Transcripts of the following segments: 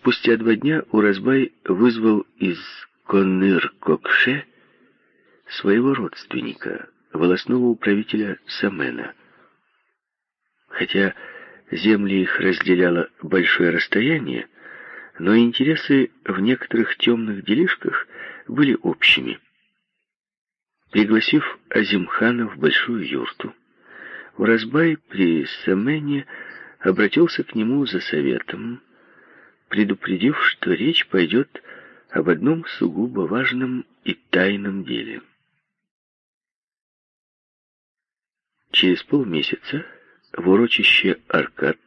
Спустя два дня Уразбай вызвал из Конныр-Кокше своего родственника, волосного управителя Самена. Хотя земли их разделяло большое расстояние, но интересы в некоторых темных делишках были общими. Пригласив Азимхана в большую юрту, Уразбай при Самене обратился к нему за советом, предупредив, что речь пойдет об одном сугубо важном и тайном деле. Через полмесяца в урочище Аркад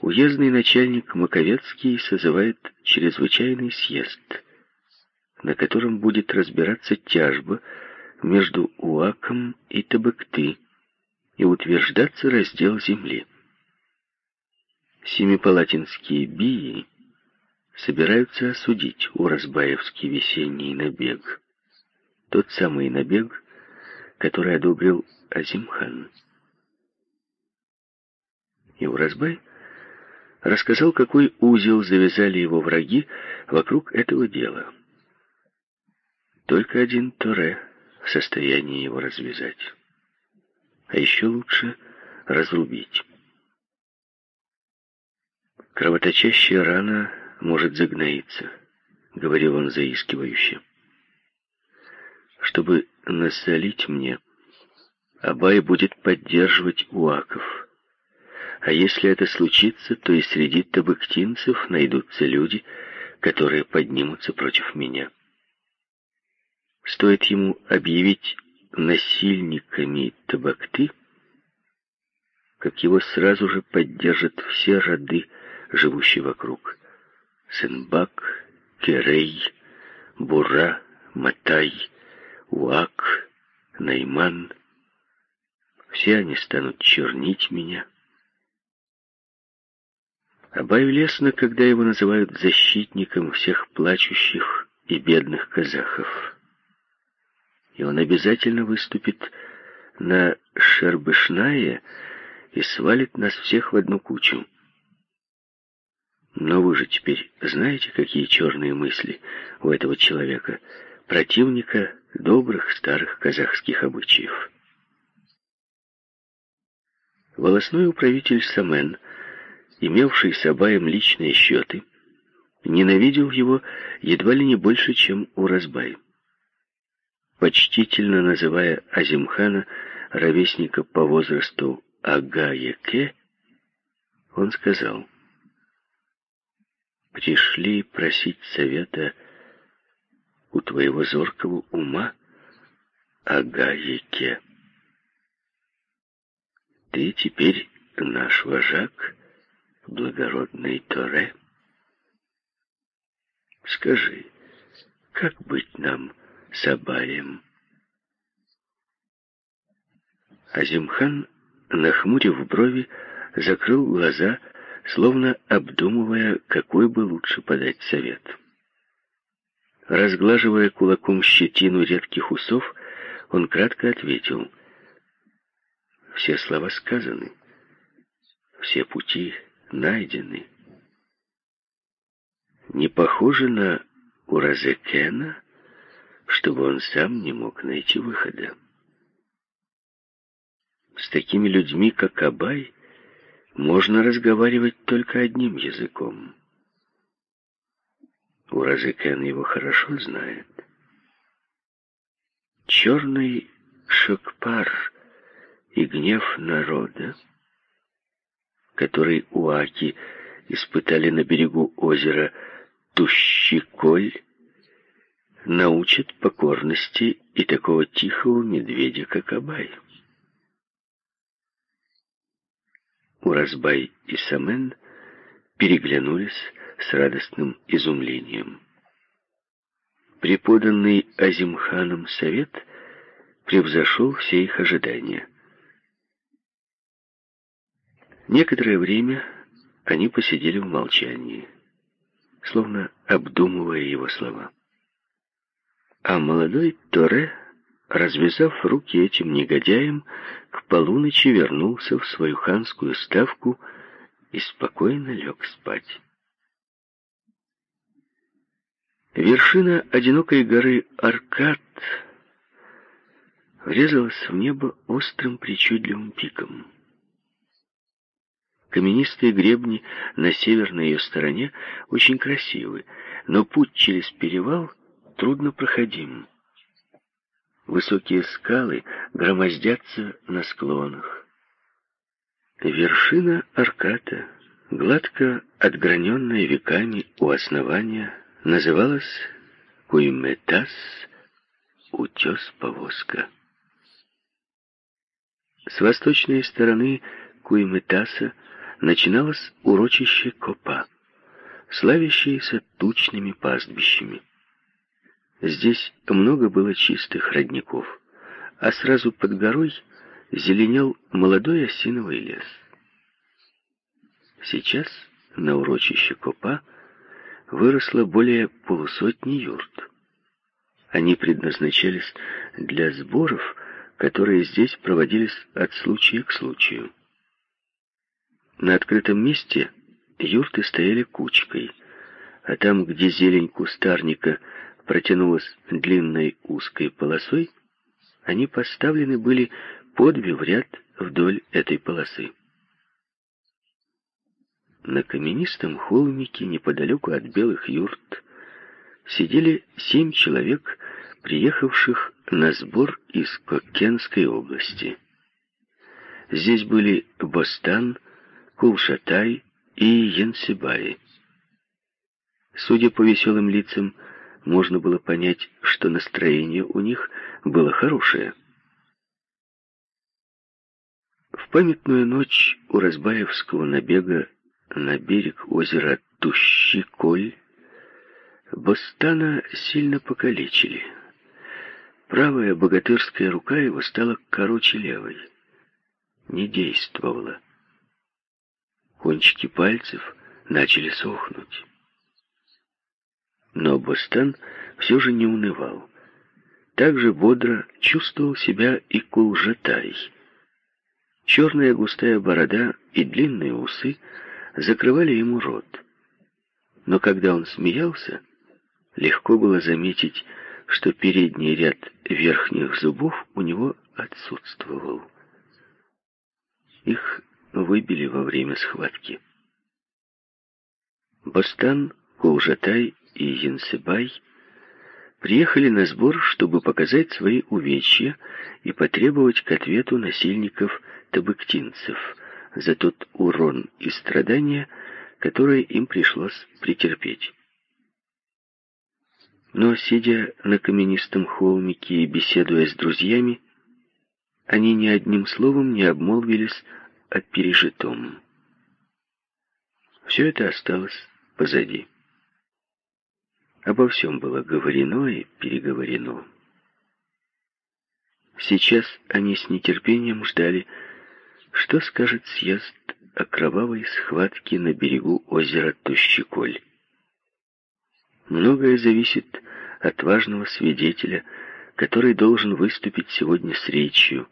уездный начальник Маковецкий созывает чрезвычайный съезд, на котором будет разбираться тяжба между Уаком и Табыкты и утверждаться раздел земли. Семипалатинские бии собираются осудить Уразбаевский весенний набег. Тот самый набег, который одобрил Азимхан. И Уразбай рассказал, какой узел завязали его враги вокруг этого дела. Только один Торе в состоянии его развязать. А еще лучше разрубить. Кровоточащая рана может загноиться, говорил он заискивающе. Чтобы насолить мне, Абай будет поддерживать уаков. А если это случится, то и среди табыктинцев найдутся люди, которые поднимутся против меня. Стоит ему объявить насильниками табакты, как его сразу же поддержат все роды, живущие вокруг. Сенбак, Керей, Бура, Матай, Уак, Найман. Все они станут чернить меня. Абаю лестно, когда его называют защитником всех плачущих и бедных казахов и он обязательно выступит на Шербышнае и свалит нас всех в одну кучу. Но вы же теперь знаете, какие черные мысли у этого человека, противника добрых старых казахских обычаев. Волосной управитель Самен, имевший с Абаем личные счеты, ненавидел его едва ли не больше, чем Уразбай почтительно называя Азимхана, ровесника по возрасту Агаяке, он сказал, «Пришли просить совета у твоего зоркого ума, Агаяке. Ты теперь наш вожак, благородный Торе. Скажи, как быть нам, — Сабаем. Азимхан, нахмурив брови, закрыл глаза, словно обдумывая, какой бы лучше подать совет. Разглаживая кулаком щетину редких усов, он кратко ответил. «Все слова сказаны, все пути найдены. Не похоже на Уразекена, чтобы он сам не мог найти выхода. С такими людьми, как Абай, можно разговаривать только одним языком. Уразыкен его хорошо знает. Черный шокпар и гнев народа, который уаки испытали на берегу озера Тущиколь, научит покорности и такого тихого медведя, как Абай. Уразбай и Самен переглянулись с радостным изумлением. Преподанный Азимханом совет превзошел все их ожидания. Некоторое время они посидели в молчании, словно обдумывая его слова. А молодой Торе, развязав руки этим негодяям, к полуночи вернулся в свою ханскую ставку и спокойно лег спать. Вершина одинокой горы Аркад врезалась в небо острым причудливым пиком. Каменистые гребни на северной ее стороне очень красивы, но путь через перевал трудно проходим. Высокие скалы громоздятся на склонах. Вершина Арката, гладко отграненная веками у основания, называлась Куйметас, утес-повозка. С восточной стороны Куйметаса начиналось урочище Копа, славящееся тучными пастбищами. Здесь много было чистых родников, а сразу под горой зеленел молодой осиновый лес. Сейчас на урочище Копа выросло более полусотни юрт. Они предназначались для сборов, которые здесь проводились от случая к случаю. На открытом месте юрты стояли кучкой, а там, где зелень кустарника протянулась длинной узкой полосой, они поставлены были по две в ряд вдоль этой полосы. На каменистом холмике неподалеку от белых юрт сидели семь человек, приехавших на сбор из Кокенской области. Здесь были Бостан, Кулшатай и Янсибай. Судя по веселым лицам, можно было понять, что настроение у них было хорошее. В памятную ночь у Разбаевского набега на берег озера Тущи-Коль Бостана сильно покалечили. Правая богатырская рука его стала короче левой. Не действовала. Кончики пальцев начали сохнуть. Но Бостан все же не унывал. Так же бодро чувствовал себя и Кулжатай. Черная густая борода и длинные усы закрывали ему рот. Но когда он смеялся, легко было заметить, что передний ряд верхних зубов у него отсутствовал. Их выбили во время схватки. Бостан, Кулжатай и Янсебай приехали на сбор, чтобы показать свои увечья и потребовать к ответу насильников табыктинцев за тот урон и страдания, которые им пришлось претерпеть. Но, сидя на каменистом холмике и беседуя с друзьями, они ни одним словом не обмолвились о пережитом. Все это осталось позади. Обо всем было говорено и переговорено. Сейчас они с нетерпением ждали, что скажет съезд о кровавой схватке на берегу озера Тущеколь. Многое зависит от важного свидетеля, который должен выступить сегодня с речью,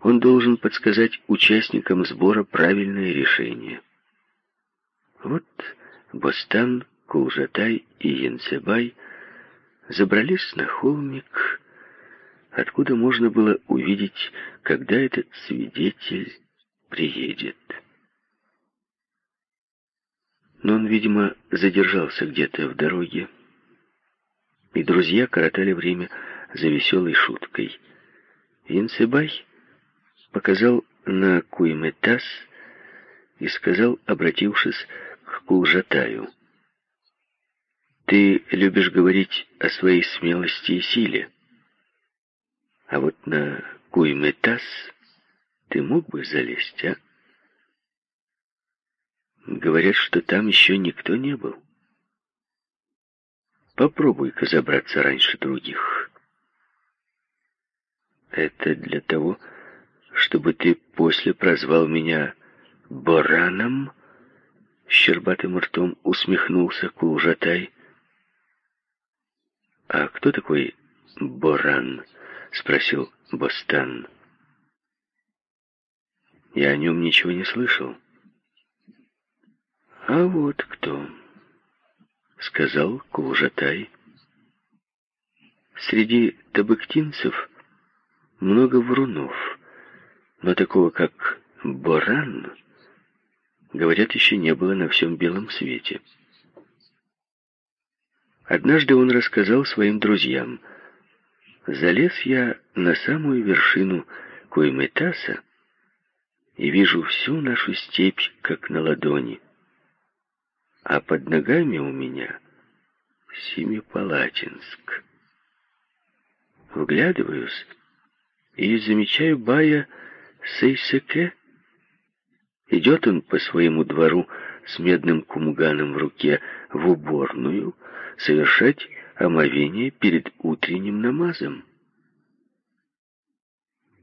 он должен подсказать участникам сбора правильное решение. Вот Бостан, Кулжатай и Янцебай забрались на холмик, откуда можно было увидеть, когда этот свидетель приедет. Но он, видимо, задержался где-то в дороге, и друзья коротали время за веселой шуткой. Янцебай показал на Куйметас и сказал, обратившись к Кулжатаю, «Ты любишь говорить о своей смелости и силе, а вот на Куйметас ты мог бы залезть, а? Говорят, что там еще никто не был. Попробуй-ка забраться раньше других». Это для того, чтобы ты после прозвал меня Бораном?» Щербатым ртом усмехнулся Кулжатай. «А кто такой Боран?» — спросил Бостан. «Я о нем ничего не слышал». «А вот кто», сказал Кулжатай. Среди табыктинцев много врунов, но такого, как Боран, говорят, еще не было на всем белом свете. Однажды он рассказал своим друзьям, «Залез я на самую вершину Куйметаса и вижу всю нашу степь, как на ладони, а под ногами у меня Семипалатинск. Вглядываюсь и замечаю Бая Сейсеке. Идет он по своему двору с медным кумганом в руке в уборную совершать омовение перед утренним намазом.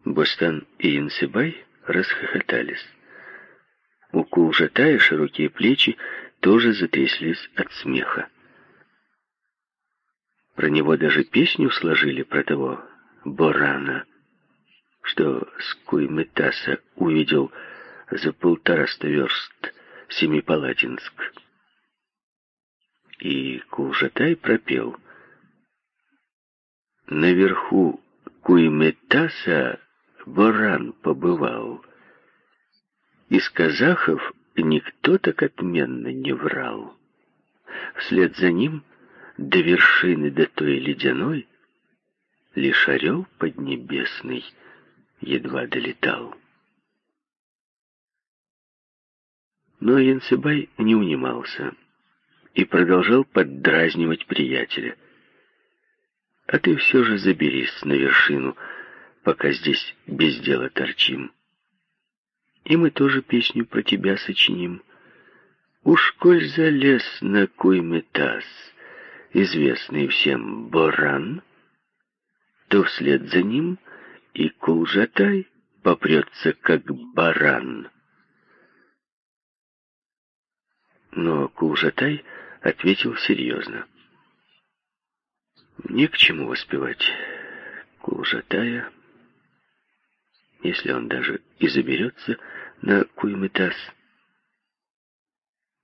Бостан и Янсыбай расхохотались. У Кулжатая широкие плечи тоже затряслись от смеха. Про него даже песню сложили про того Борана, что с Куйметаса увидел за полтораста верст Семипалатинск. И Кулжатай пропел. Наверху Куйметаса Боран побывал. Из казахов никто так отменно не врал. Вслед за ним до вершины, до той ледяной, лишь орел поднебесный едва долетал. Но Янцебай не унимался и продолжал поддразнивать приятеля. «А ты все же заберись на вершину, пока здесь без дела торчим. И мы тоже песню про тебя сочиним. Уж коль залез на Куйметас, известный всем Боран, то вслед за ним и Кулжатай попрется, как баран. Но Кулжатай ответил серьезно. Не к чему воспевать Кулжатая, если он даже и заберется на Куймытас.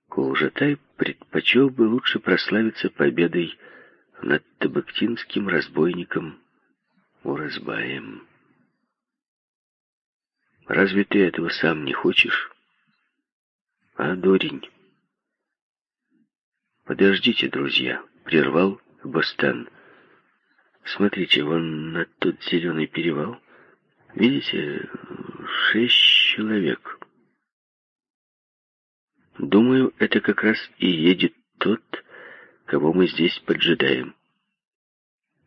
Кулжатай предпочел бы лучше прославиться победой над табактинским разбойником Уразбаем. Разве ты этого сам не хочешь? А, дурень? Подождите, друзья, прервал Бостан. Смотрите, вон на тот зеленый перевал. Видите, шесть человек. Думаю, это как раз и едет тот, кого мы здесь поджидаем.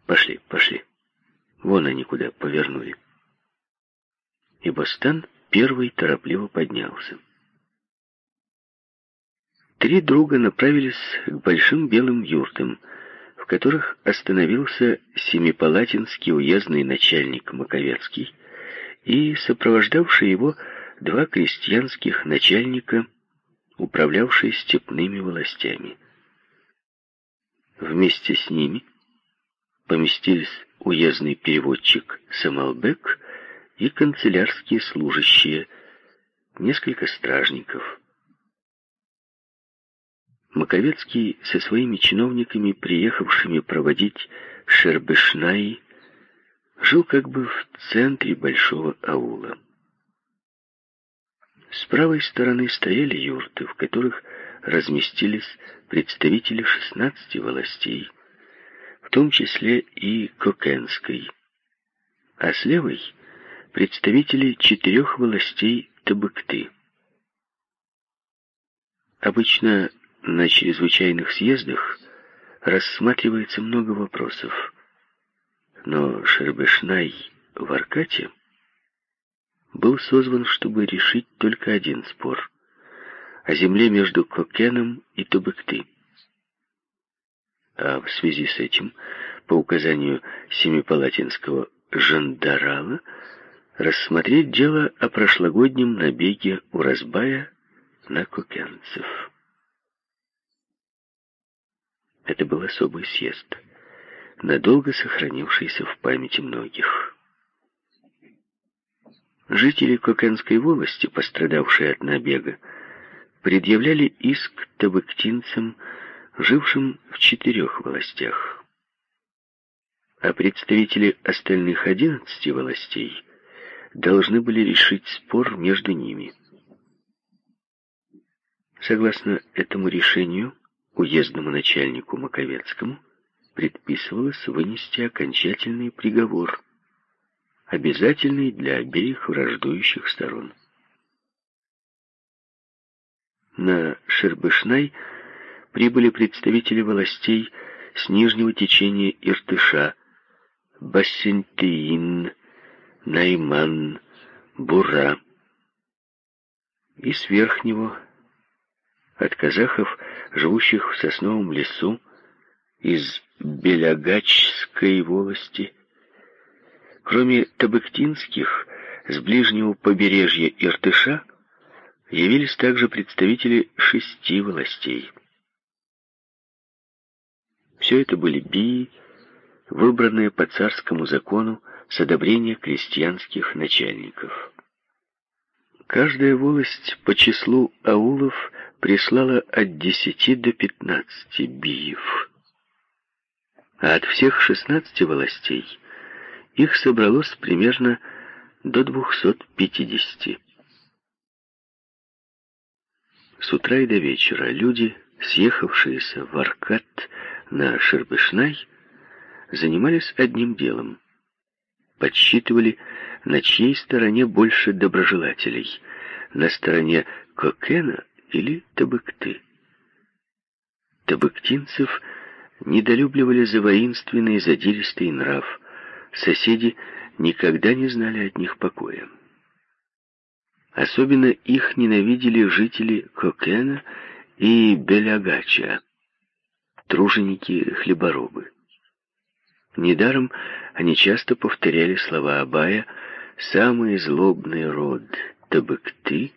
Пошли, пошли. Вон они куда повернули. И Бастан первый торопливо поднялся. Три друга направились к большим белым юртам, в которых остановился семипалатинский уездный начальник Маковецкий и сопровождавший его два крестьянских начальника, управлявшие степными властями. Вместе с ними поместились уездный переводчик Самалбек и канцелярские служащие, несколько стражников. Маковецкий со своими чиновниками, приехавшими проводить Шербешнаи, жил как бы в центре большого аула. С правой стороны стояли юрты, в которых разместились представители 16 властей, в том числе и Кокенской, а с левой — представители четырех властей Табыкты. Обычно на чрезвычайных съездах рассматривается много вопросов, но Шербешнай в Аркате был созван, чтобы решить только один спор — о земле между Кокеном и Тубыкты а в связи с этим, по указанию Семипалатинского жандарала, рассмотреть дело о прошлогоднем набеге Уразбая на кукенцев. Это был особый съезд, надолго сохранившийся в памяти многих. Жители Кокенской волости, пострадавшие от набега, предъявляли иск табыктинцам жившим в четырех властях. А представители остальных одиннадцати властей должны были решить спор между ними. Согласно этому решению, уездному начальнику Маковецкому предписывалось вынести окончательный приговор, обязательный для обеих враждующих сторон. На Шербышнай прибыли представители властей с нижнего течения Иртыша, Бассентиин, Найман, Бура, и с верхнего, от казахов, живущих в сосновом лесу, из Белягачской волости. Кроме табыктинских, с ближнего побережья Иртыша явились также представители шести властей. Все это были бии, выбранные по царскому закону с одобрения крестьянских начальников. Каждая волость по числу аулов прислала от десяти до пятнадцати биев. А от всех шестнадцати властей их собралось примерно до двухсот пятидесяти. С утра и до вечера люди, съехавшиеся в Аркад на Шербышнай, занимались одним делом. Подсчитывали, на чьей стороне больше доброжелателей, на стороне Кокена или Табыкты. Табыктинцев недолюбливали за воинственный и задиристый нрав. Соседи никогда не знали от них покоя. Особенно их ненавидели жители Кокена и Белягача, труженики-хлеборобы. Недаром они часто повторяли слова Абая «самый злобный род Табыкты,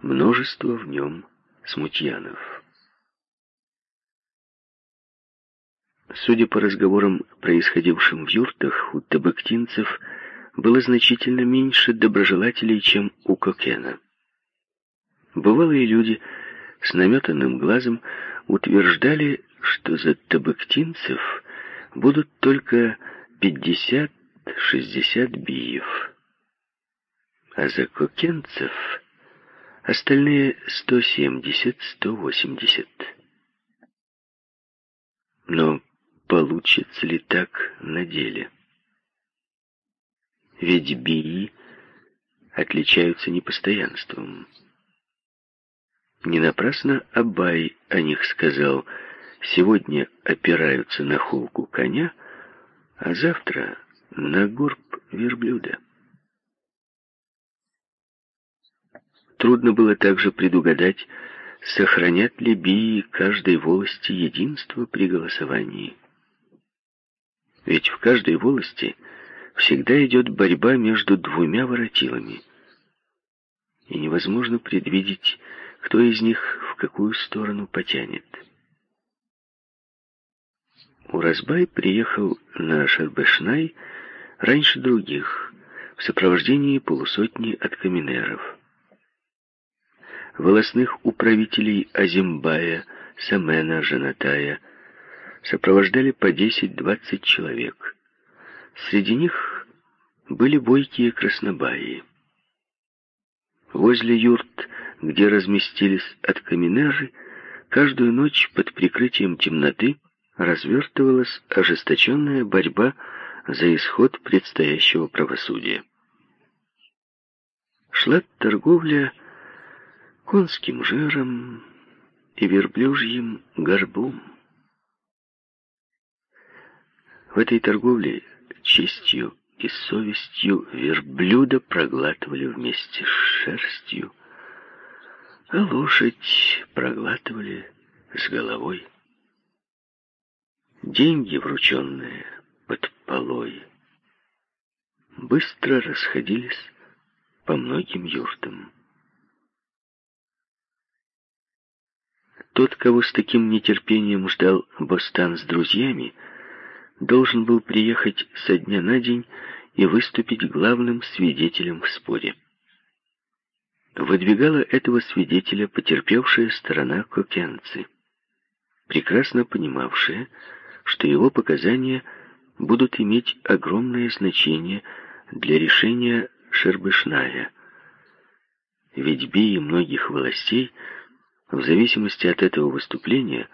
множество в нем смутьянов». Судя по разговорам, происходившим в юртах, у табыктинцев – было значительно меньше доброжелателей, чем у Кокена. Бывалые люди с наметанным глазом утверждали, что за табыктинцев будут только 50-60 биев, а за кокенцев остальные 170-180. Но получится ли так на деле? Ведь бии отличаются непостоянством. Не напрасно Абай о них сказал, сегодня опираются на холку коня, а завтра на горб верблюда. Трудно было также предугадать, сохранят ли бии каждой волости единство при голосовании. Ведь в каждой волости – всегда идет борьба между двумя воротилами. И невозможно предвидеть, кто из них в какую сторону потянет. Уразбай приехал на Шарбешнай раньше других, в сопровождении полусотни от каменеров. Волосных управителей Азимбая, Самена, Жанатая сопровождали по 10-20 человек. Среди них были бойкие краснобаи. Возле юрт, где разместились откаминеры, каждую ночь под прикрытием темноты развертывалась ожесточенная борьба за исход предстоящего правосудия. Шла торговля конским жиром и верблюжьим горбом. В этой торговле честью и совестью верблюда проглатывали вместе с шерстью, а лошадь проглатывали с головой. Деньги, врученные под полой, быстро расходились по многим юртам. Тот, кого с таким нетерпением ждал Бостан с друзьями, должен был приехать со дня на день и выступить главным свидетелем в споре. Выдвигала этого свидетеля потерпевшая сторона кокенцы. прекрасно понимавшее, что его показания будут иметь огромное значение для решения Шербышная. Ведь бии многих властей, в зависимости от этого выступления,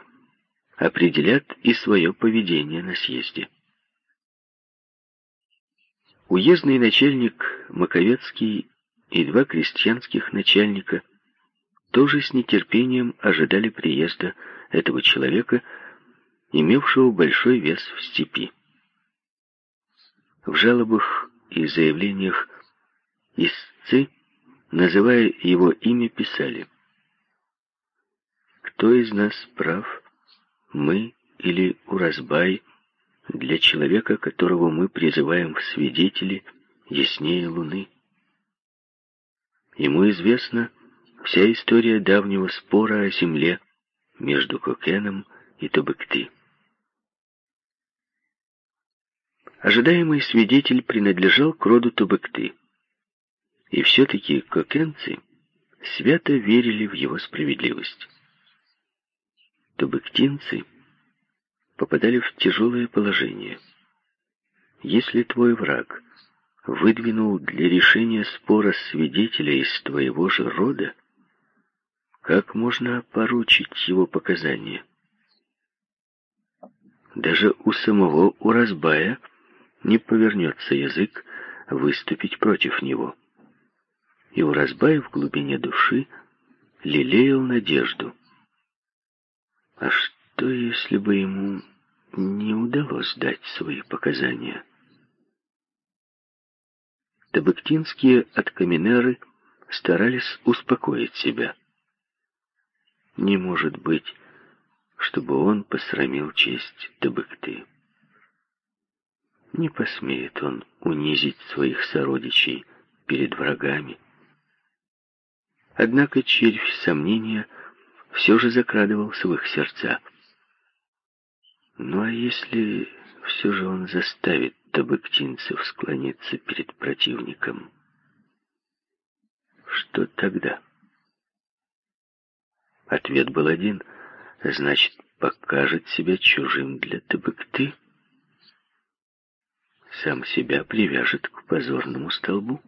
определят и свое поведение на съезде. Уездный начальник Маковецкий и два крестьянских начальника тоже с нетерпением ожидали приезда этого человека, имевшего большой вес в степи. В жалобах и заявлениях истцы, называя его имя, писали «Кто из нас прав, мы или Уразбай, для человека, которого мы призываем в свидетели, яснее луны?» Ему известна вся история давнего спора о земле между Кокеном и Тобыкты. Ожидаемый свидетель принадлежал к роду Тубыкты. И все-таки кокенцы свято верили в его справедливость. Тубыктинцы попадали в тяжелое положение. Если твой враг выдвинул для решения спора свидетеля из твоего же рода, как можно поручить его показания? Даже у самого Уразбая не повернется язык выступить против него. И Уразбай в глубине души лелеял надежду. А что, если бы ему не удалось дать свои показания? Табыктинские откаминеры старались успокоить себя. Не может быть, чтобы он посрамил честь Табыкты. Не посмеет он унизить своих сородичей перед врагами. Однако червь сомнения все же закрадывался в их сердца. Ну а если все же он заставит табыктинцев склониться перед противником? Что тогда? Ответ был один. Значит, покажет себя чужим для табыкты сам себя привяжет к позорному столбу.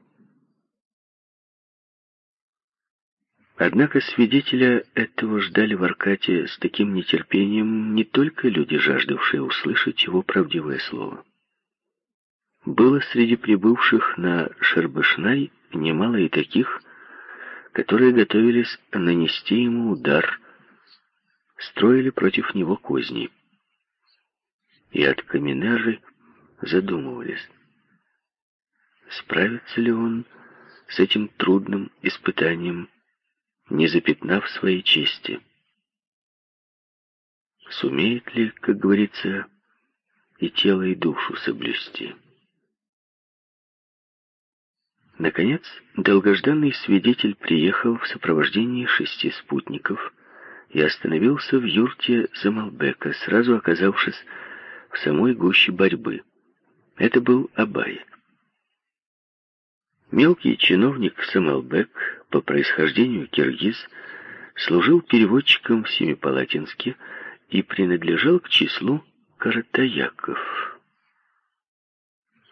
Однако свидетеля этого ждали в Аркате с таким нетерпением не только люди, жаждавшие услышать его правдивое слово. Было среди прибывших на Шербышнай немало и таких, которые готовились нанести ему удар, строили против него козни. И от Каминеры задумывались, справится ли он с этим трудным испытанием, не запятнав своей чести. Сумеет ли, как говорится, и тело, и душу соблюсти? Наконец, долгожданный свидетель приехал в сопровождении шести спутников и остановился в юрте Замалбека, сразу оказавшись в самой гуще борьбы. Это был Абай. Мелкий чиновник Самалбек, по происхождению киргиз, служил переводчиком в Семипалатинске и принадлежал к числу каратаяков.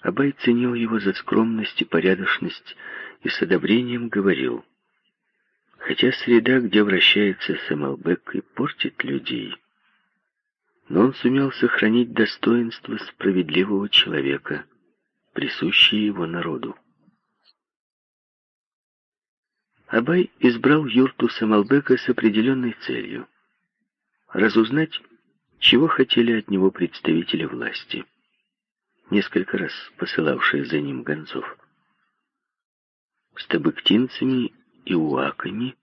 Абай ценил его за скромность и порядочность и с одобрением говорил, хотя среда, где вращается Самалбек и портит людей, но он сумел сохранить достоинство справедливого человека, присущее его народу. Абай избрал юрту Самалбека с определенной целью — разузнать, чего хотели от него представители власти, несколько раз посылавшие за ним гонцов. С табыктинцами и уаками,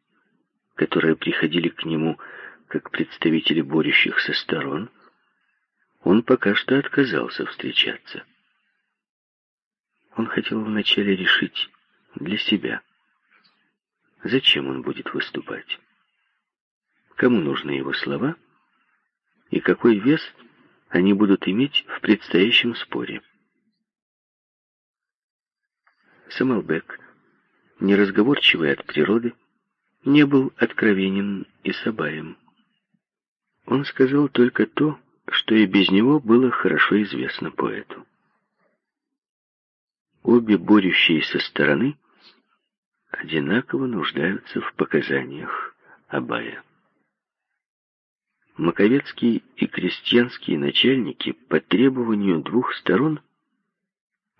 которые приходили к нему как представители борющихся сторон, он пока что отказался встречаться. Он хотел вначале решить для себя, зачем он будет выступать, кому нужны его слова и какой вес они будут иметь в предстоящем споре. Самалбек, неразговорчивый от природы, не был откровенен и с Абаем. он сказал только то, что и без него было хорошо известно поэту. Обе борющиеся стороны одинаково нуждаются в показаниях Абая. Маковецкие и крестьянские начальники по требованию двух сторон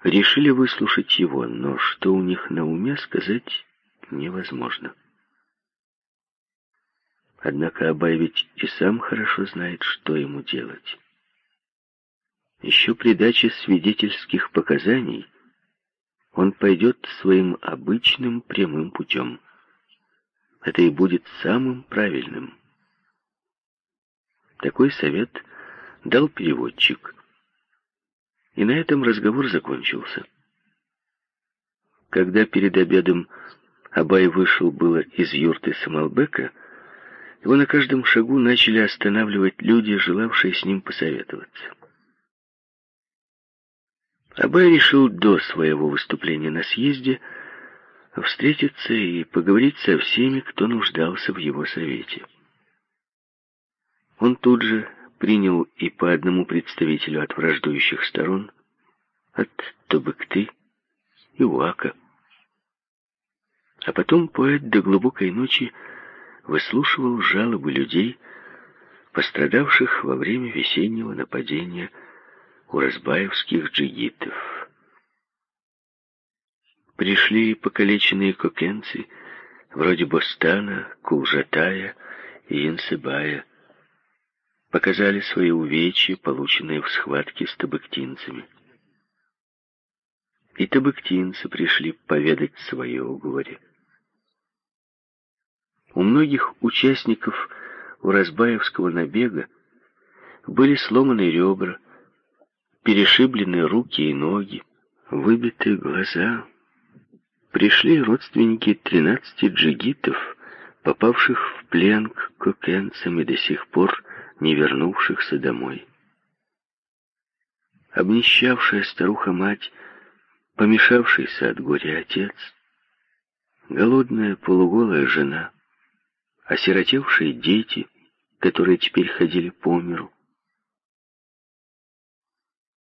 решили выслушать его, но что у них на уме сказать невозможно. Однако Абай ведь и сам хорошо знает, что ему делать. Еще при даче свидетельских показаний он пойдет своим обычным прямым путем. Это и будет самым правильным. Такой совет дал переводчик. И на этом разговор закончился. Когда перед обедом Абай вышел было из юрты Самалбека, его на каждом шагу начали останавливать люди, желавшие с ним посоветоваться. Абай решил до своего выступления на съезде встретиться и поговорить со всеми, кто нуждался в его совете. Он тут же принял и по одному представителю от враждующих сторон, от Тобыкты и Уака. А потом поэт до глубокой ночи выслушивал жалобы людей, пострадавших во время весеннего нападения у разбаевских джигитов. Пришли покалеченные кокенцы, вроде Бостана, Кулжатая и Янсыбая, показали свои увечья, полученные в схватке с табыктинцами. И табыктинцы пришли поведать свое горе. У многих участников Уразбаевского набега были сломаны ребра, перешиблены руки и ноги, выбиты глаза. Пришли родственники тринадцати джигитов, попавших в плен к кокенцам и до сих пор не вернувшихся домой. Обнищавшая старуха-мать, помешавшийся от горя отец, голодная полуголая жена, осиротевшие дети, которые теперь ходили по миру,